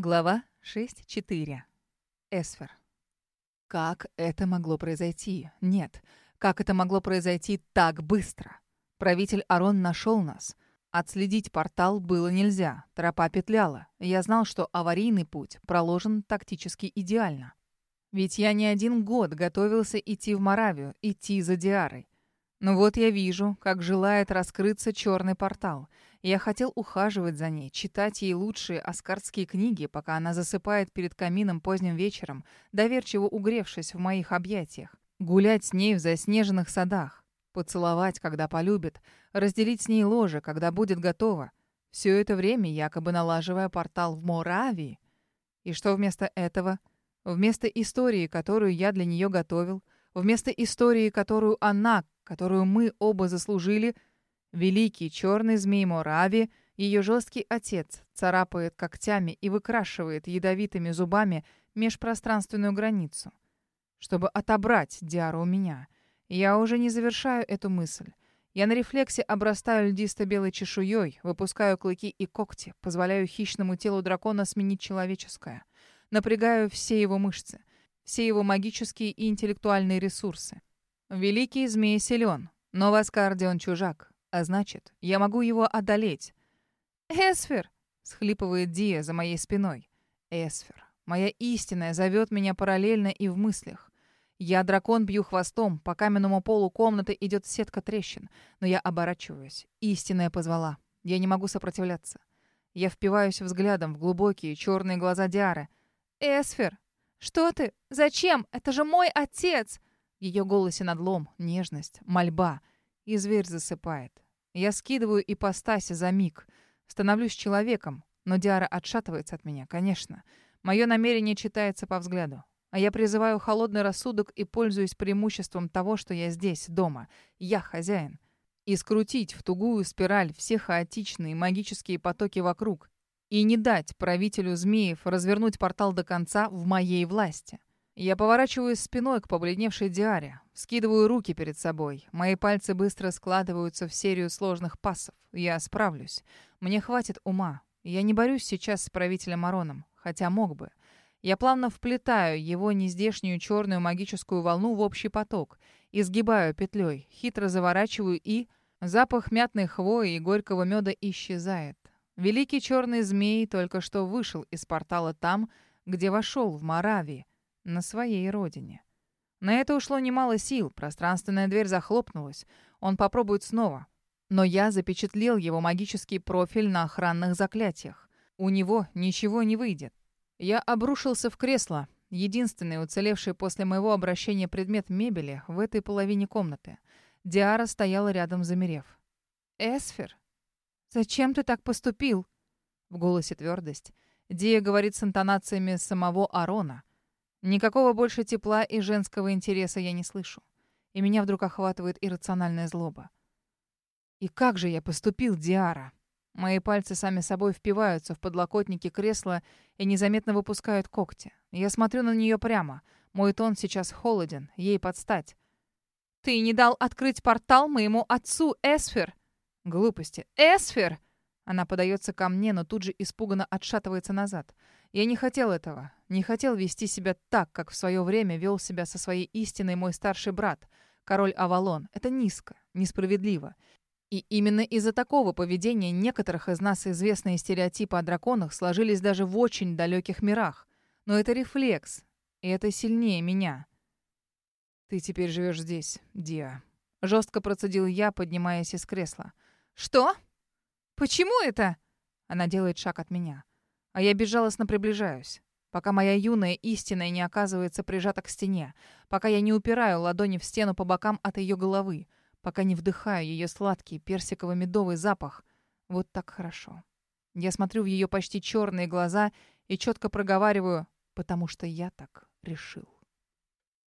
Глава 6.4. Эсфер. Как это могло произойти? Нет. Как это могло произойти так быстро? Правитель Арон нашел нас. Отследить портал было нельзя. Тропа петляла. Я знал, что аварийный путь проложен тактически идеально. Ведь я не один год готовился идти в Моравию, идти за Диарой. Но вот я вижу, как желает раскрыться черный портал — я хотел ухаживать за ней, читать ей лучшие аскардские книги, пока она засыпает перед камином поздним вечером, доверчиво угревшись в моих объятиях. Гулять с ней в заснеженных садах. Поцеловать, когда полюбит. Разделить с ней ложе, когда будет готова. Все это время якобы налаживая портал в Моравии. И что вместо этого? Вместо истории, которую я для нее готовил, вместо истории, которую она, которую мы оба заслужили — Великий черный змей Морави, ее жесткий отец, царапает когтями и выкрашивает ядовитыми зубами межпространственную границу. Чтобы отобрать Диару у меня. Я уже не завершаю эту мысль. Я на рефлексе обрастаю льдисто-белой чешуей, выпускаю клыки и когти, позволяю хищному телу дракона сменить человеческое. Напрягаю все его мышцы, все его магические и интеллектуальные ресурсы. Великий змей силен, но в Аскарде он чужак. А значит, я могу его одолеть. «Эсфер!» — схлипывает Дия за моей спиной. «Эсфер, моя истинная, зовет меня параллельно и в мыслях. Я дракон бью хвостом, по каменному полу комнаты идет сетка трещин, но я оборачиваюсь. Истинная позвала. Я не могу сопротивляться. Я впиваюсь взглядом в глубокие черные глаза Диары. «Эсфер! Что ты? Зачем? Это же мой отец!» В ее голосе надлом, нежность, мольба — и зверь засыпает. Я скидываю ипостаси за миг. Становлюсь человеком, но Диара отшатывается от меня, конечно. Мое намерение читается по взгляду. А я призываю холодный рассудок и пользуюсь преимуществом того, что я здесь, дома. Я хозяин. И скрутить в тугую спираль все хаотичные магические потоки вокруг. И не дать правителю змеев развернуть портал до конца в моей власти. Я поворачиваюсь спиной к побледневшей Диаре, скидываю руки перед собой. Мои пальцы быстро складываются в серию сложных пассов. Я справлюсь. Мне хватит ума. Я не борюсь сейчас с правителем Ароном, хотя мог бы. Я плавно вплетаю его нездешнюю черную магическую волну в общий поток, изгибаю петлей, хитро заворачиваю и... Запах мятной хвои и горького меда исчезает. Великий черный змей только что вышел из портала там, где вошел в Моравии на своей родине. На это ушло немало сил, пространственная дверь захлопнулась. Он попробует снова. Но я запечатлел его магический профиль на охранных заклятиях. У него ничего не выйдет. Я обрушился в кресло, единственный уцелевший после моего обращения предмет мебели в этой половине комнаты. Диара стояла рядом, замерев. «Эсфер, зачем ты так поступил?» В голосе твердость. Дия говорит с интонациями самого Арона. Никакого больше тепла и женского интереса я не слышу. И меня вдруг охватывает иррациональная злоба. И как же я поступил, Диара? Мои пальцы сами собой впиваются в подлокотники кресла и незаметно выпускают когти. Я смотрю на нее прямо. Мой тон сейчас холоден, ей подстать. «Ты не дал открыть портал моему отцу, Эсфер!» «Глупости! Эсфер!» Она подается ко мне, но тут же испуганно отшатывается назад. Я не хотел этого. Не хотел вести себя так, как в свое время вел себя со своей истиной мой старший брат, король Авалон. Это низко, несправедливо. И именно из-за такого поведения некоторых из нас известные стереотипы о драконах сложились даже в очень далеких мирах. Но это рефлекс, и это сильнее меня. «Ты теперь живешь здесь, Диа», — жестко процедил я, поднимаясь из кресла. «Что? Почему это?» Она делает шаг от меня а я безжалостно приближаюсь, пока моя юная истина не оказывается прижата к стене, пока я не упираю ладони в стену по бокам от ее головы, пока не вдыхаю ее сладкий персиково-медовый запах. Вот так хорошо. Я смотрю в ее почти черные глаза и четко проговариваю, потому что я так решил.